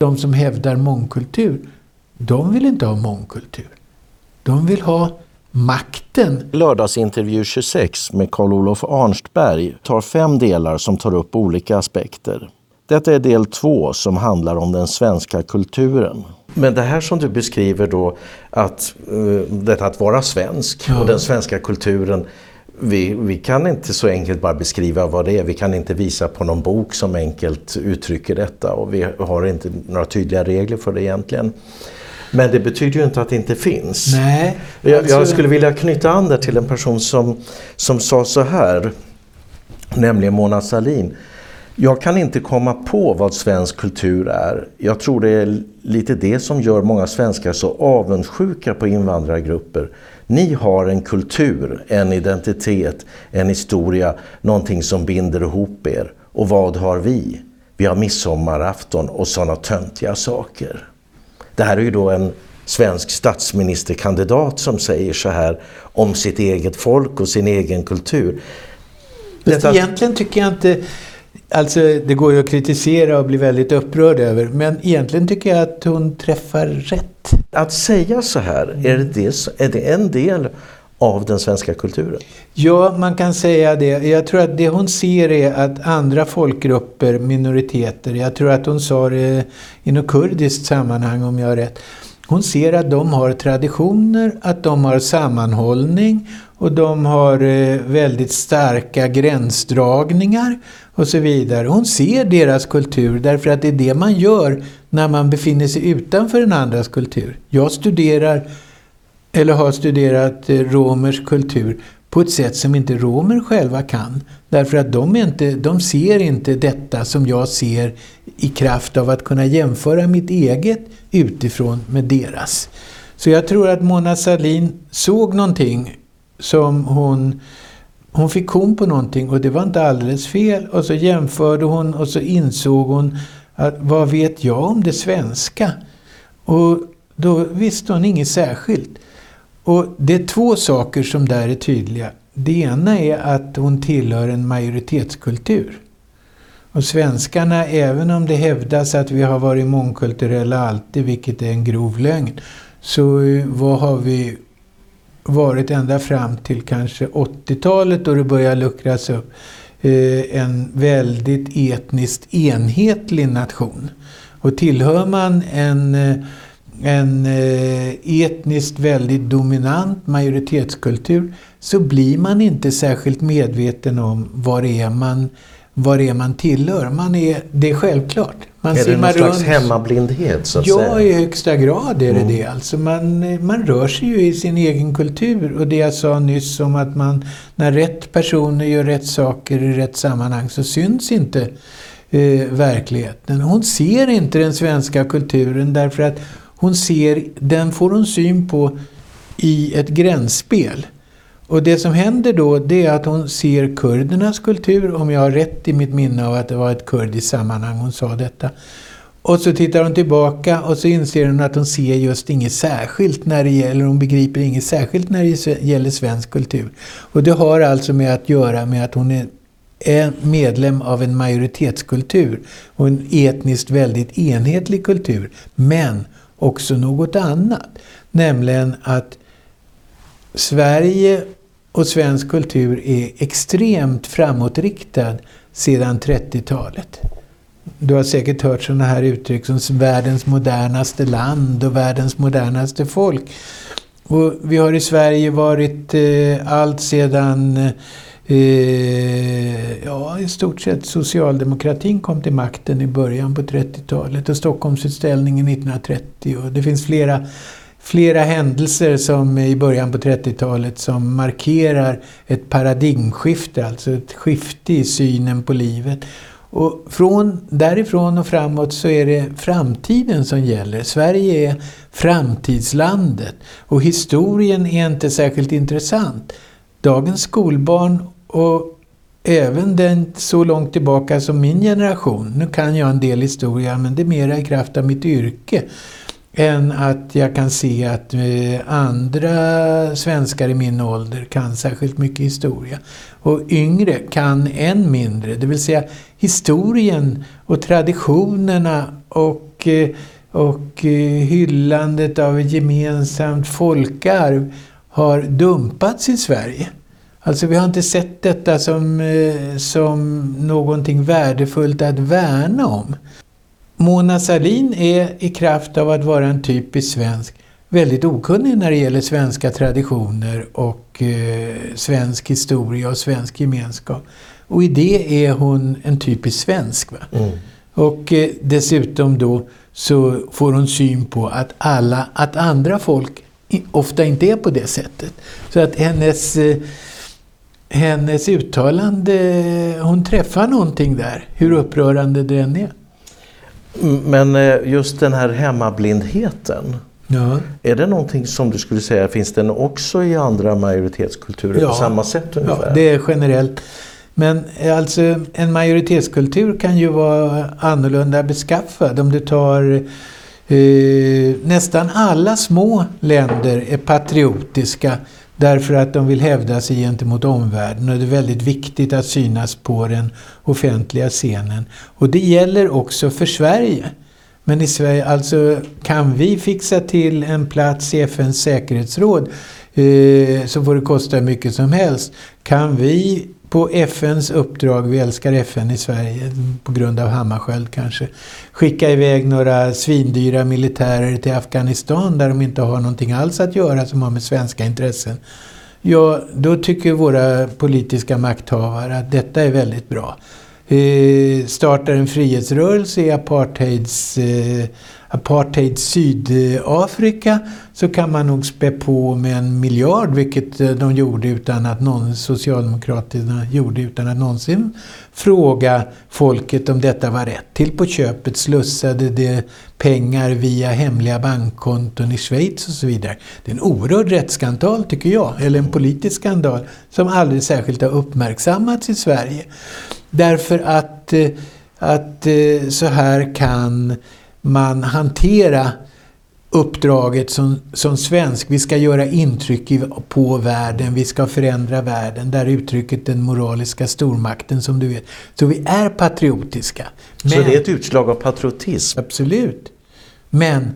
De som hävdar mångkultur, de vill inte ha mångkultur. De vill ha makten. Lördagsintervju 26 med Carl-Olof Arnstberg tar fem delar som tar upp olika aspekter. Detta är del två som handlar om den svenska kulturen. Men det här som du beskriver då, att, uh, detta att vara svensk ja. och den svenska kulturen. Vi, vi kan inte så enkelt bara beskriva vad det är. Vi kan inte visa på någon bok som enkelt uttrycker detta och vi har inte några tydliga regler för det egentligen. Men det betyder ju inte att det inte finns. Nej, jag, jag skulle vilja knyta an där till en person som, som sa så här, nämligen Mona Sahlin. Jag kan inte komma på vad svensk kultur är. Jag tror det är lite det som gör många svenskar så avundsjuka på invandrargrupper. Ni har en kultur, en identitet, en historia, någonting som binder ihop er. Och vad har vi? Vi har midsommarafton och sådana töntiga saker. Det här är ju då en svensk statsministerkandidat som säger så här om sitt eget folk och sin egen kultur. Detta... Egentligen tycker jag inte Alltså det går ju att kritisera och bli väldigt upprörd över men egentligen tycker jag att hon träffar rätt. Att säga så här, är det, det, är det en del av den svenska kulturen? Ja, man kan säga det. Jag tror att det hon ser är att andra folkgrupper, minoriteter, jag tror att hon sa det i något kurdiskt sammanhang om jag har rätt. Hon ser att de har traditioner, att de har sammanhållning och de har eh, väldigt starka gränsdragningar och så vidare. Hon ser deras kultur därför att det är det man gör när man befinner sig utanför den andras kultur. Jag studerar eller har studerat eh, romers kultur på ett sätt som inte romer själva kan. Därför att de, inte, de ser inte detta som jag ser i kraft av att kunna jämföra mitt eget utifrån med deras. Så jag tror att Mona Sahlin såg någonting som hon hon fick kon på någonting och det var inte alldeles fel. Och så jämförde hon och så insåg hon att vad vet jag om det svenska? Och då visste hon inget särskilt. Och det är två saker som där är tydliga. Det ena är att hon tillhör en majoritetskultur. Och svenskarna, även om det hävdas att vi har varit mångkulturella alltid, vilket är en grov lögn, så eh, vad har vi varit ända fram till kanske 80-talet då det börjar luckras upp. Eh, en väldigt etniskt enhetlig nation. Och tillhör man en, eh, en etniskt väldigt dominant majoritetskultur så blir man inte särskilt medveten om vad det är man, vad det är man tillhör. Man är, det är självklart. Man är det någon slags hemmablindhet? Så att ja, säga? i högsta grad är det mm. det. Alltså man, man rör sig ju i sin egen kultur. Och det jag sa nyss om att man, när rätt personer gör rätt saker i rätt sammanhang så syns inte eh, verkligheten. Hon ser inte den svenska kulturen därför att hon ser, den får hon syn på i ett gränsspel. Och det som händer då det är att hon ser kurdernas kultur, om jag har rätt i mitt minne av att det var ett kurdiskt sammanhang hon sa detta. Och så tittar hon tillbaka och så inser hon att hon ser just inget särskilt när det gäller, hon begriper inget särskilt när det gäller svensk kultur. Och det har alltså med att göra med att hon är är medlem av en majoritetskultur och en etniskt väldigt enhetlig kultur. Men också något annat. Nämligen att Sverige och svensk kultur är extremt framåtriktad sedan 30-talet. Du har säkert hört sådana här uttryck som världens modernaste land och världens modernaste folk. Och vi har i Sverige varit eh, allt sedan eh, ja, i stort sett socialdemokratin kom till makten i början på 30-talet och Stockholmsutställningen 1930 och det finns flera flera händelser som i början på 30-talet som markerar ett paradigmskifte, alltså ett skifte i synen på livet. Och från därifrån och framåt så är det framtiden som gäller. Sverige är framtidslandet och historien är inte särskilt intressant. Dagens skolbarn och även den så långt tillbaka som min generation, nu kan jag en del historia men det är mera i kraft av mitt yrke, än att jag kan se att eh, andra svenskar i min ålder kan särskilt mycket historia. Och yngre kan än mindre. Det vill säga historien och traditionerna och, eh, och eh, hyllandet av ett gemensamt folkarv har dumpats i Sverige. Alltså vi har inte sett detta som, som någonting värdefullt att värna om. Mona Sahlin är i kraft av att vara en typisk svensk väldigt okunnig när det gäller svenska traditioner och eh, svensk historia och svensk gemenskap. Och i det är hon en typisk svensk. Va? Mm. Och eh, dessutom då så får hon syn på att, alla, att andra folk ofta inte är på det sättet. Så att hennes, eh, hennes uttalande, hon träffar någonting där, hur upprörande det än är. Men eh, just den här hemmablindheten. Ja. Är det någonting som du skulle säga, finns den också i andra majoritetskulturer ja. på samma sätt ungefär? Ja, det är generellt. Men eh, alltså en majoritetskultur kan ju vara annorlunda beskaffad. Om du tar eh, nästan alla små länder är patriotiska Därför att de vill hävda sig gentemot omvärlden och det är väldigt viktigt att synas på den offentliga scenen. Och det gäller också för Sverige. Men i Sverige, alltså kan vi fixa till en plats i FNs säkerhetsråd eh, så får det kosta hur mycket som helst. Kan vi på FNs uppdrag, vi älskar FN i Sverige på grund av Hammarskjöld kanske, skicka iväg några svindyra militärer till Afghanistan där de inte har någonting alls att göra som har med svenska intressen. Ja, då tycker våra politiska makthavare att detta är väldigt bra. Startar en frihetsrörelse i apartheids eh, apartheid Sydafrika så kan man nog spä på med en miljard, vilket eh, de gjorde utan att någon, Socialdemokraterna gjorde utan att någonsin fråga folket om detta var rätt. Till på köpet slussade det pengar via hemliga bankkonton i Schweiz och så vidare. Det är en oerhörd rättsskandal tycker jag, eller en politisk skandal som aldrig särskilt har uppmärksammats i Sverige. Därför att, eh, att eh, så här kan man hantera uppdraget som, som svensk. Vi ska göra intryck på världen, vi ska förändra världen. Där uttrycket den moraliska stormakten som du vet. Så vi är patriotiska. Men, så det är ett utslag av patriotism? Absolut. Men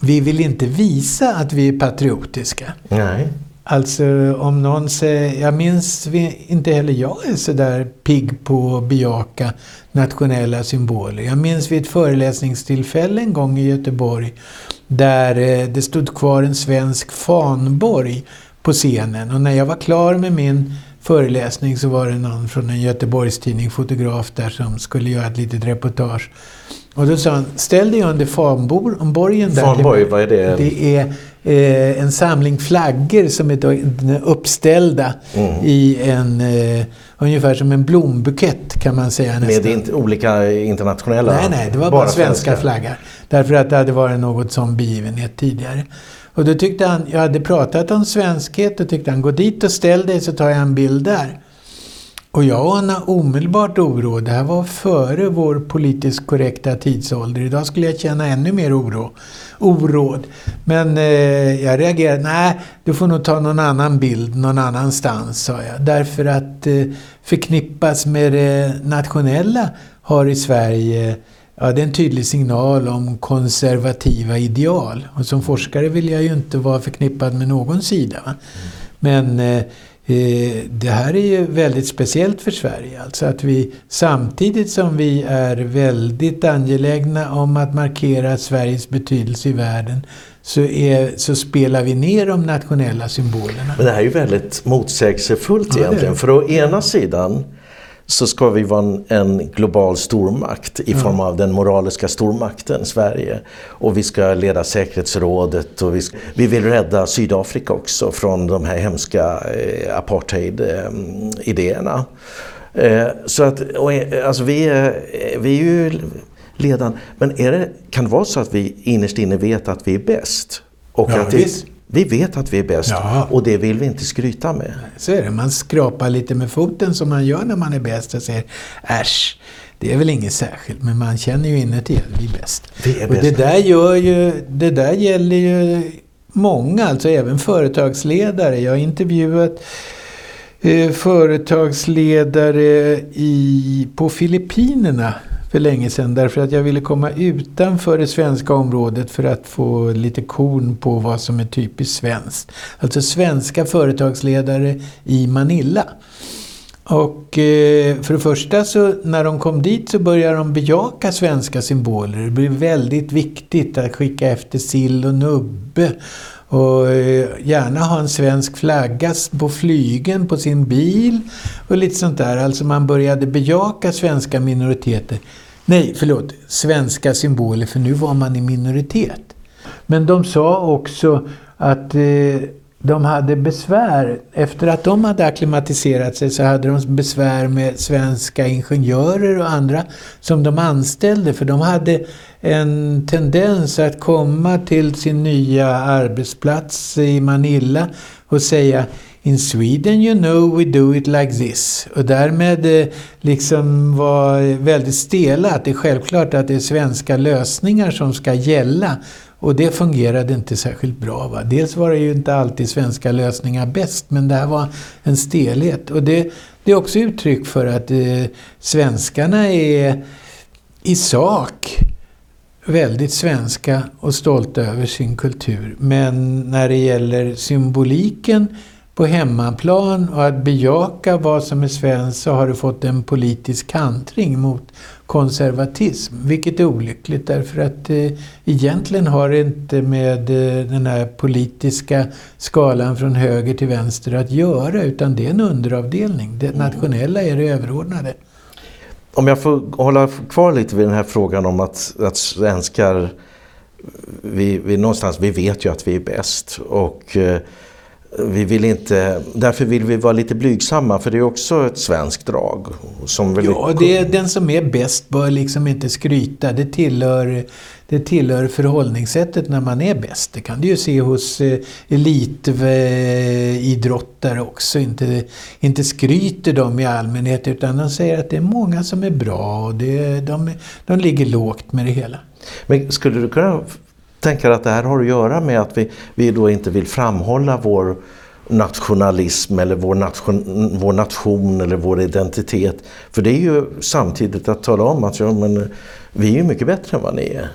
vi vill inte visa att vi är patriotiska. Nej. Alltså om någon säger, jag minns inte heller jag är så där pigg på att bejaka nationella symboler. Jag minns vid ett föreläsningstillfälle en gång i Göteborg där eh, det stod kvar en svensk fanborg på scenen och när jag var klar med min föreläsning så var det någon från en Göteborgstidning, fotograf där som skulle göra ett litet reportage. Och då sa han, ställ dig under fanborgen där. Fanborg, vad är det? Det är eh, en samling flaggor som är uppställda mm. i en eh, ungefär som en blombukett kan man säga nästan. Med inte, olika internationella? Nej, nej, det var bara, bara svenska flaggar. Därför att det hade varit något sån begivenhet tidigare. Och då tyckte han, jag hade pratat om svenskhet och tyckte han, gå dit och ställ dig så tar jag en bild där. Och jag anade omedelbart oro. Det här var före vår politiskt korrekta tidsålder. Idag skulle jag känna ännu mer oro. Oråd. Men eh, jag reagerade, nej, du får nog ta någon annan bild någon annanstans, sa jag. Därför att eh, förknippas med det nationella har i Sverige Ja, det är en tydlig signal om konservativa ideal. Och som forskare vill jag ju inte vara förknippad med någon sida. Men Eh, det här är ju väldigt speciellt för Sverige. Alltså att vi samtidigt som vi är väldigt angelägna om att markera Sveriges betydelse i världen så, är, så spelar vi ner de nationella symbolerna. Men det här är ju väldigt motsägelsefullt ja, egentligen. För å ena sidan så ska vi vara en, en global stormakt i form av den moraliska stormakten Sverige. Och vi ska leda säkerhetsrådet och vi, ska, vi vill rädda Sydafrika också från de här hemska eh, apartheid-idéerna. Eh, så att, och, alltså vi, är, vi är ju ledande. Men är det, kan det vara så att vi innerst inne vet att vi är bäst? Och ja, att vi, vi vet att vi är bäst ja. och det vill vi inte skryta med. Så är det. Man skrapar lite med foten som man gör när man är bäst och säger äsch, Det är väl inget särskilt, men man känner ju inuti att vi är bäst. Vi är Och det där, gör ju, det där gäller ju många, alltså även företagsledare. Jag har intervjuat eh, företagsledare i, på Filippinerna för länge sedan därför att jag ville komma utanför det svenska området för att få lite korn på vad som är typiskt svenskt. Alltså svenska företagsledare i Manila. Och eh, för det första så när de kom dit så började de bejaka svenska symboler. Det blev väldigt viktigt att skicka efter sill och nubbe. Och eh, gärna ha en svensk flagga på flygen på sin bil och lite sånt där. Alltså man började bejaka svenska minoriteter. Nej, förlåt, svenska symboler för nu var man i minoritet. Men de sa också att eh, de hade besvär. Efter att de hade akklimatiserat sig så hade de besvär med svenska ingenjörer och andra som de anställde. För de hade en tendens att komma till sin nya arbetsplats i Manila och säga In Sweden you know we do it like this. Och därmed eh, liksom var väldigt stela. Att det är självklart att det är svenska lösningar som ska gälla. Och det fungerade inte särskilt bra. Va? Dels var det ju inte alltid svenska lösningar bäst, men det här var en stelhet. Och det, det är också uttryck för att eh, svenskarna är i sak väldigt svenska och stolta över sin kultur. Men när det gäller symboliken på hemmaplan och att bejaka vad som är svenskt så har det fått en politisk kantring mot konservatism. Vilket är olyckligt därför att eh, egentligen har det inte med eh, den här politiska skalan från höger till vänster att göra utan det är en underavdelning. Det nationella är det överordnade. Om jag får hålla kvar lite vid den här frågan om att, att svenskar, vi, vi, någonstans, vi vet ju att vi är bäst. Och eh, vi vill inte, därför vill vi vara lite blygsamma för det är också ett svenskt drag. Som väl Ja, det den som är bäst bör liksom inte skryta. Det tillhör, det tillhör förhållningssättet när man är bäst. Det kan du ju se hos eh, elitidrottare också. Inte, inte skryter de i allmänhet utan de säger att det är många som är bra och det, de, de ligger lågt med det hela. Men skulle du kunna tänka dig att det här har att göra med att vi, vi då inte vill framhålla vår nationalism eller vår nation, vår nation eller vår identitet. För det är ju samtidigt att tala om att ja, men, vi är ju mycket bättre än vad ni är.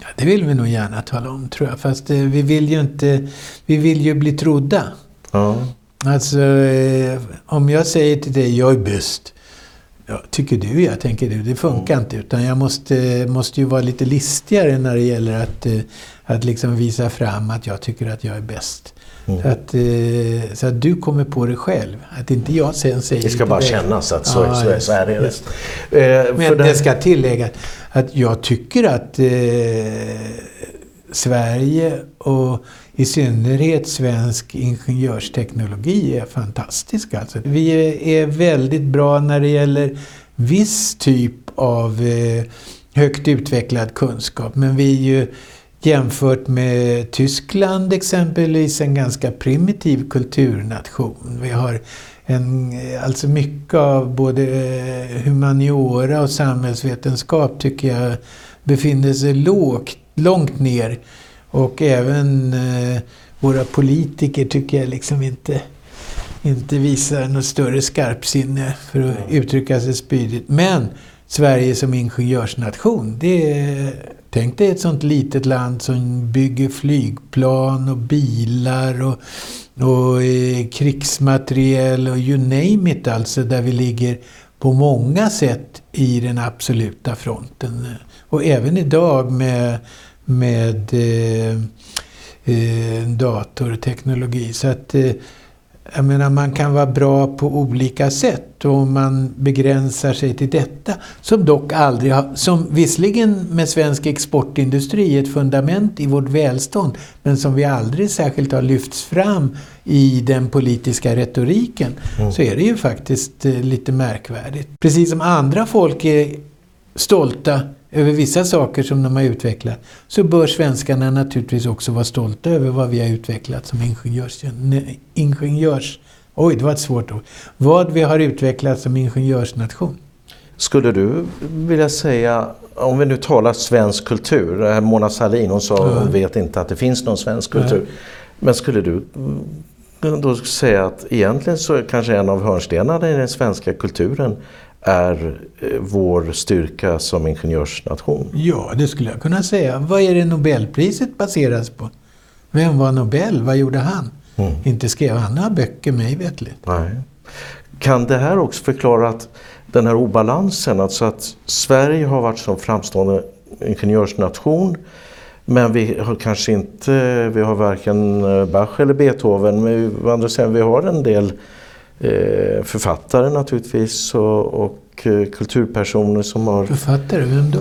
Ja, det vill vi nog gärna tala om tror jag. Fast eh, vi vill ju inte... Vi vill ju bli trodda. Ja. Alltså, eh, om jag säger till dig, jag är bäst. Ja, tycker du, jag tänker du. Det funkar inte. Utan jag måste, måste ju vara lite listigare när det gäller att, eh, att liksom visa fram att jag tycker att jag är bäst. Mm. Så, att, eh, så att du kommer på det själv. Att inte jag sen säger Det ska bara dig. kännas att så, Ja, så, just så är det. Eh, Men det här- ska tilläggas att jag tycker att eh, Sverige och i synnerhet svensk ingenjörsteknologi är fantastisk. Alltså. Vi är, väldigt bra när det gäller viss typ av eh, högt utvecklad kunskap. Men vi är ju jämfört med Tyskland exempelvis en ganska primitiv kulturnation. Vi har en, eh, alltså mycket av både eh, humaniora och samhällsvetenskap tycker jag befinner sig lågt, långt ner. Och även eh, våra politiker tycker jag liksom inte, inte visar något större skarpsinne för att uttrycka sig spydigt. Men Sverige som ingenjörsnation, det är, tänk dig ett sånt litet land som bygger flygplan och bilar och, och eh, krigsmateriel och you name it alltså, där vi ligger på många sätt i den absoluta fronten. Och även idag med, med eh, eh, datorteknologi. Så att eh, jag menar, man kan vara bra på olika sätt och om man begränsar sig till detta, som dock aldrig har, som visserligen med svensk exportindustri är ett fundament i vårt välstånd, men som vi aldrig särskilt har lyfts fram i den politiska retoriken, så är det ju faktiskt eh, lite märkvärdigt. Precis som andra folk är stolta över vissa saker som de har utvecklat så bör svenskarna naturligtvis också vara stolta över vad vi har utvecklat som ingenjörs... nej, ingenjörs oj, det var ett svårt ord. Vad vi har utvecklat som ingenjörsnation. Skulle du vilja säga, om vi nu talar svensk kultur, Mona Sahlin hon sa mm. hon vet inte att det finns någon svensk kultur. Mm. Men skulle du då säga att egentligen så är kanske en av hörnstenarna i den svenska kulturen är eh, vår styrka som ingenjörsnation? Ja, det skulle jag kunna säga. Vad är det Nobelpriset baseras på? Vem var Nobel? Vad gjorde han? Mm. Inte skrev han några böcker mig vetligt. Nej. Kan det här också förklara att den här obalansen, alltså att Sverige har varit som framstående ingenjörsnation men vi har kanske inte, vi har varken Bach eller Beethoven, men å andra sidan vi har en del författare naturligtvis och, och eh, kulturpersoner som har... Författare, vem då?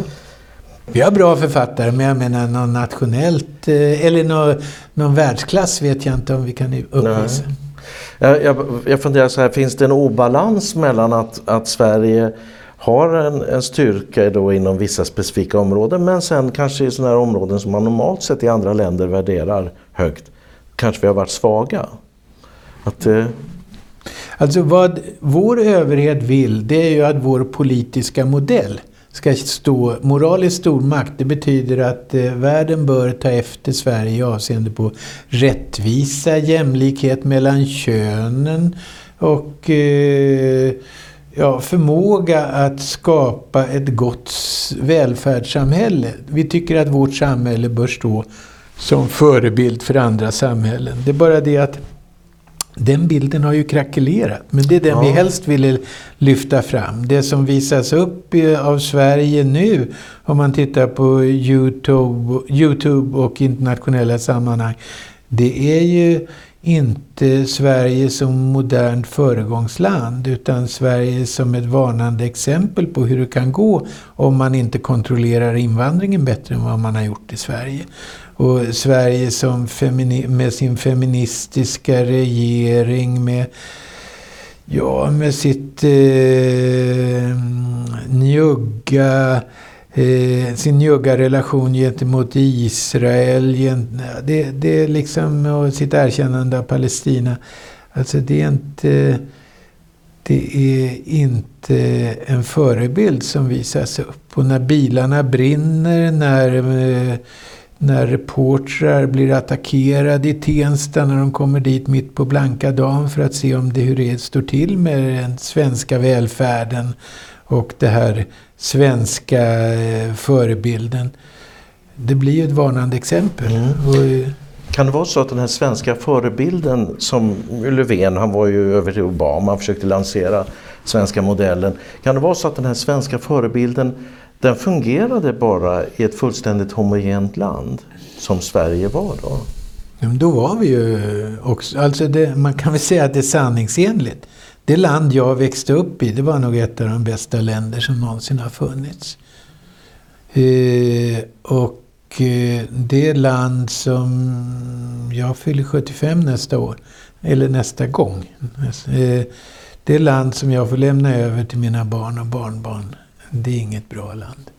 Vi har bra författare, men jag menar någon nationellt, eh, eller någon, någon världsklass vet jag inte om vi kan uppvisa. Jag, jag, jag funderar så här, finns det en obalans mellan att, att Sverige har en, en styrka då inom vissa specifika områden men sen kanske i sådana här områden som man normalt sett i andra länder värderar högt, kanske vi har varit svaga. Att, eh... Alltså vad vår överhet vill, det är ju att vår politiska modell ska stå moralisk stormakt. Det betyder att eh, världen bör ta efter Sverige avseende på rättvisa, jämlikhet mellan könen och eh, ja, förmåga att skapa ett gott välfärdssamhälle. Vi tycker att vårt samhälle bör stå som förebild för andra samhällen. Det är bara det att den bilden har ju krackelerat. Men det är den ja. vi helst ville lyfta fram. Det som visas upp av Sverige nu, om man tittar på Youtube, Youtube och internationella sammanhang, det är ju inte Sverige som modernt föregångsland utan Sverige som ett varnande exempel på hur det kan gå om man inte kontrollerar invandringen bättre än vad man har gjort i Sverige. Och Sverige som med sin feministiska regering med Ja, med sitt eh, njugga eh, sin njugga relation gentemot Israel. Det, det är liksom, och sitt erkännande av Palestina. Alltså det är inte det är inte en förebild som visas upp. Och när bilarna brinner, när, eh, när reportrar blir attackerade i Tensta, när de kommer dit mitt på blanka dagen för att se om det, hur det står till med den svenska välfärden och det här svenska eh, förebilden. Det blir ju ett varnande exempel. Mm. Och, kan det vara så att den här svenska förebilden som Löfven, han var ju över till Obama, han försökte lansera svenska modellen. Kan det vara så att den här svenska förebilden den fungerade bara i ett fullständigt homogent land som Sverige var då? Men då var vi ju också, alltså det, man kan väl säga att det är sanningsenligt. Det land jag växte upp i, det var nog ett av de bästa länder som någonsin har funnits. Eh, och eh, det land som jag fyller 75 nästa år, eller nästa gång. Eh, det land som jag får lämna över till mina barn och barnbarn, det är inget bra land.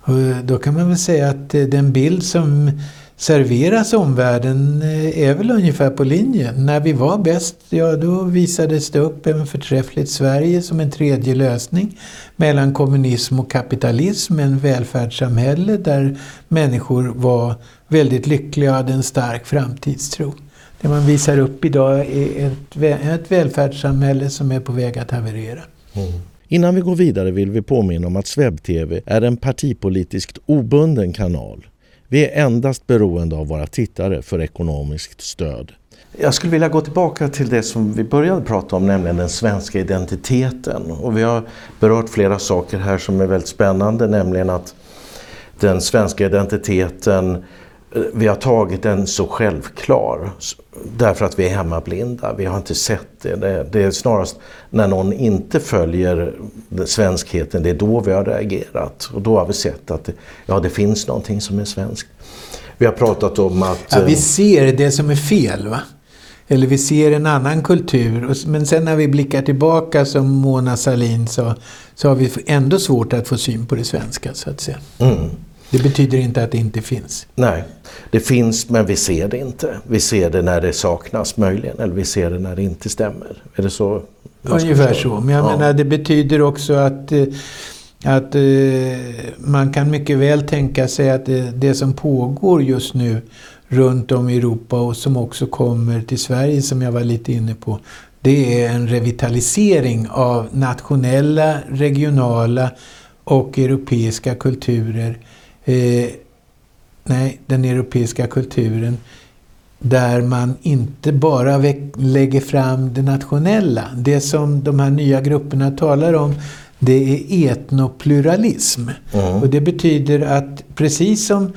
Och eh, då kan man väl säga att eh, den bild som serveras omvärlden eh, är väl ungefär på linjen. När vi var bäst, ja då visades det upp en förträffligt Sverige som en tredje lösning mellan kommunism och kapitalism, en välfärdssamhälle där människor var väldigt lyckliga och hade en stark framtidstro. Det man visar upp idag är ett, ett välfärdssamhälle som är på väg att haverera. Mm. Innan vi går vidare vill vi påminna om att SvebTV är en partipolitiskt obunden kanal vi är endast beroende av våra tittare för ekonomiskt stöd. Jag skulle vilja gå tillbaka till det som vi började prata om, nämligen den svenska identiteten. Och vi har berört flera saker här som är väldigt spännande, nämligen att den svenska identiteten vi har tagit den så självklar därför att vi är hemmablinda. Vi har inte sett det. det. Det, är snarast när någon inte följer svenskheten, det är då vi har reagerat. Och då har vi sett att det, ja, det finns någonting som är svenskt. Vi har pratat om att... Ja, vi eh, ser det som är fel. va? Eller vi ser en annan kultur. Men sen när vi blickar tillbaka som Mona Sahlin sa, så har vi ändå svårt att få syn på det svenska så att säga. Mm. Det betyder inte att det inte finns. Nej, det finns men vi ser det inte. Vi ser det när det saknas möjligen eller vi ser det när det inte stämmer. Är det så? ungefär så. Men jag ja. menar det betyder också att eh, att eh, man kan mycket väl tänka sig att det, det, som pågår just nu runt om i Europa och som också kommer till Sverige som jag var lite inne på. Det är en revitalisering av nationella, regionala och europeiska kulturer. Eh, nej, den europeiska kulturen där man inte bara lägger fram det nationella. Det som de här nya grupperna talar om det är etnopluralism. Mm. Och det betyder att precis som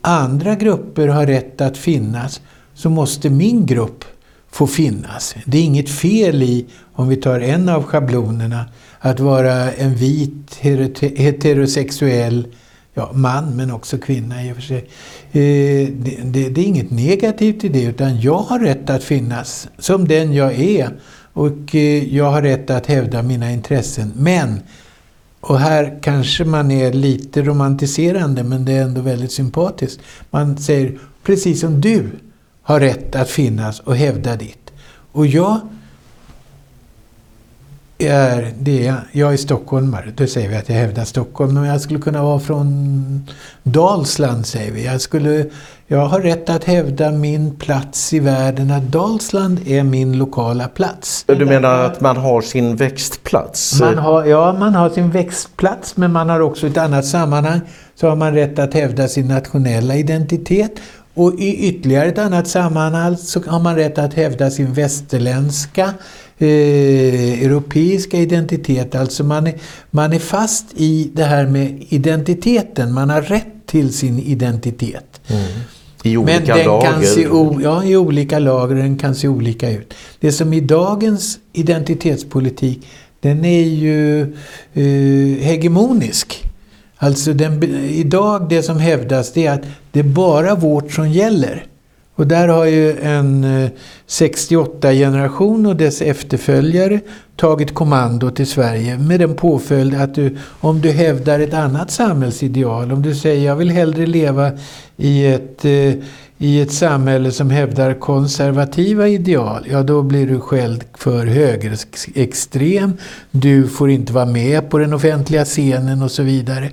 andra grupper har rätt att finnas så måste min grupp få finnas. Det är inget fel i, om vi tar en av schablonerna, att vara en vit heterosexuell ja, man men också kvinna i och för sig. Eh, det, det, det, är inget negativt i det utan jag har rätt att finnas som den jag är och eh, jag har rätt att hävda mina intressen. Men, och här kanske man är lite romantiserande men det är ändå väldigt sympatiskt. Man säger precis som du har rätt att finnas och hävda ditt. Och jag är det. Jag är stockholmare. Då säger vi att jag hävdar Stockholm. Men jag skulle kunna vara från Dalsland, säger vi. Jag, skulle, jag har rätt att hävda min plats i världen. Att Dalsland är min lokala plats. Du menar att man har sin växtplats? Man har, ja, man har sin växtplats. Men man har också i ett annat sammanhang så har man rätt att hävda sin nationella identitet. Och i ytterligare ett annat sammanhang så har man rätt att hävda sin västerländska eh, europeiska identitet. Alltså man är, man är fast i det här med identiteten. Man har rätt till sin identitet. Mm. I olika Men den lager? Kan se, ja, i olika lager. Den kan se olika ut. Det som i dagens identitetspolitik, den är ju eh, hegemonisk. Alltså den, idag det som hävdas det är att det är bara vårt som gäller. Och där har ju en eh, 68-generation och dess efterföljare tagit kommando till Sverige med den påföljd att du, om du hävdar ett annat samhällsideal, om du säger jag vill hellre leva i ett, eh, i ett samhälle som hävdar konservativa ideal, ja då blir du skälld för högerextrem, du får inte vara med på den offentliga scenen och så vidare.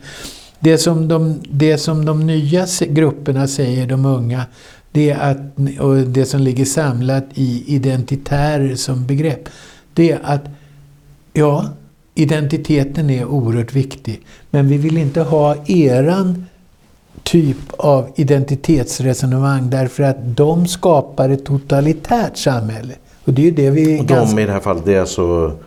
Det som de, det som de nya grupperna säger, de unga, det, att, och det som ligger samlat i identitärer som begrepp, det är att ja, identiteten är oerhört viktig. Men vi vill inte ha eran typ av identitetsresonemang därför att de skapar ett totalitärt samhälle. Och det är det vi... Och de ganska... i det här fallet, det är alltså...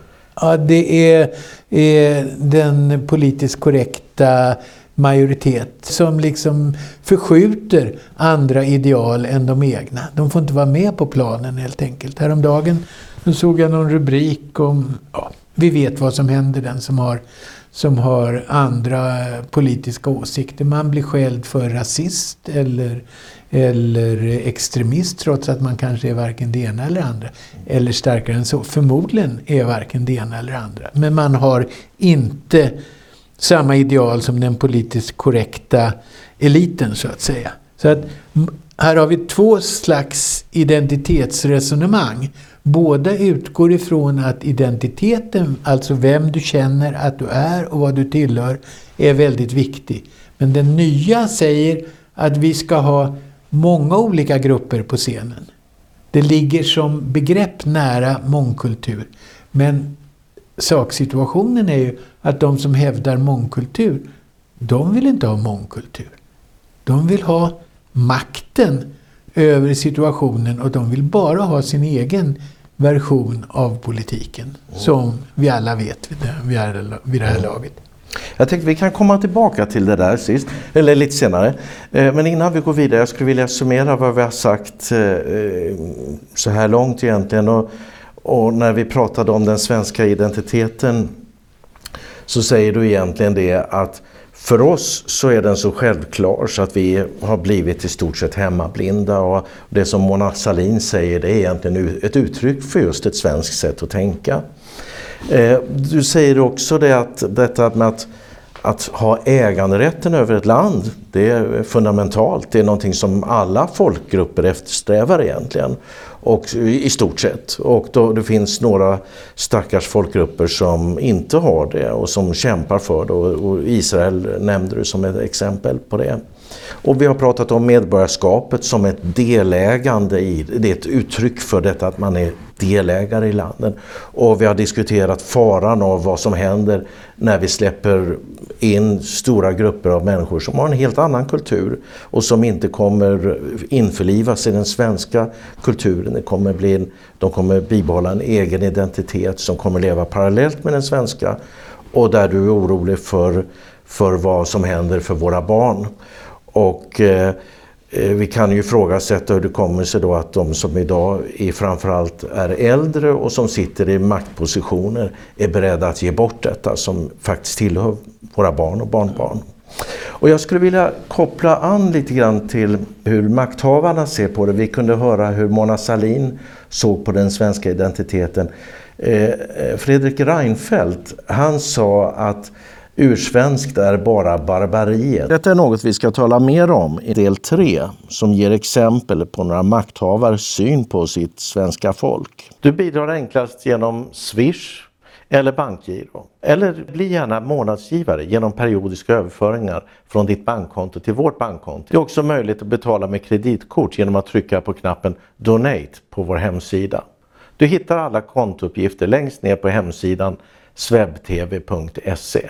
Ja, det är, är den politiskt korrekta majoritet som liksom förskjuter andra ideal än de egna. De får inte vara med på planen helt enkelt. Häromdagen såg jag någon rubrik om, ja, vi vet vad som händer den som har, som har andra politiska åsikter. Man blir skälld för rasist eller, eller extremist trots att man kanske är varken det ena eller andra. Eller starkare än så, förmodligen är varken det ena eller andra. Men man har inte samma ideal som den politiskt korrekta eliten så att säga. Så att här har vi två slags identitetsresonemang. Båda utgår ifrån att identiteten, alltså vem du känner att du är och vad du tillhör, är väldigt viktig. Men den nya säger att vi ska ha många olika grupper på scenen. Det ligger som begrepp nära mångkultur. Men saksituationen är ju att de som hävdar mångkultur, de vill inte ha mångkultur. De vill ha makten över situationen och de vill bara ha sin egen version av politiken. Mm. Som vi alla vet vid det, här mm. laget. Jag tänkte vi kan komma tillbaka till det där sist, eller lite senare. Eh, men innan vi går vidare, jag skulle vilja summera vad vi har sagt eh, eh, så här långt egentligen. Och och när vi pratade om den svenska identiteten så säger du egentligen det att för oss så är den så självklar så att vi har blivit i stort sett hemmablinda och det som Mona Sahlin säger det är egentligen ett uttryck för just ett svenskt sätt att tänka. Eh, du säger också det att detta med att, att ha äganderätten över ett land, det är fundamentalt. Det är någonting som alla folkgrupper eftersträvar egentligen. Och, I stort sett. Och då, det finns några stackars folkgrupper som inte har det och som kämpar för det. Och, Israel nämnde du som ett exempel på det. Och vi har pratat om medborgarskapet som ett delägande i, det är ett uttryck för detta att man är delägare i landet. Och vi har diskuterat faran av vad som händer när vi släpper in stora grupper av människor som har en helt annan kultur och som inte kommer införlivas i den svenska kulturen. Det kommer bli, de kommer bibehålla en egen identitet som kommer leva parallellt med den svenska och där du är orolig för, för vad som händer för våra barn. Och eh, eh, vi kan ju ifrågasätta hur det kommer sig då att de som idag är framförallt är äldre och som sitter i maktpositioner är beredda att ge bort detta som faktiskt tillhör våra barn och barnbarn. Och jag skulle vilja koppla an lite grann till hur makthavarna ser på det. Vi kunde höra hur Mona Sahlin såg på den svenska identiteten. Eh, eh, Fredrik Reinfeldt, han sa att Ursvenskt är bara barbariet. Detta är något vi ska tala mer om i del 3 som ger exempel på några makthavares syn på sitt svenska folk. Du bidrar enklast genom Swish eller bankgiro. Eller bli gärna månadsgivare genom periodiska överföringar från ditt bankkonto till vårt bankkonto. Det är också möjligt att betala med kreditkort genom att trycka på knappen Donate på vår hemsida. Du hittar alla kontouppgifter längst ner på hemsidan swebtv.se.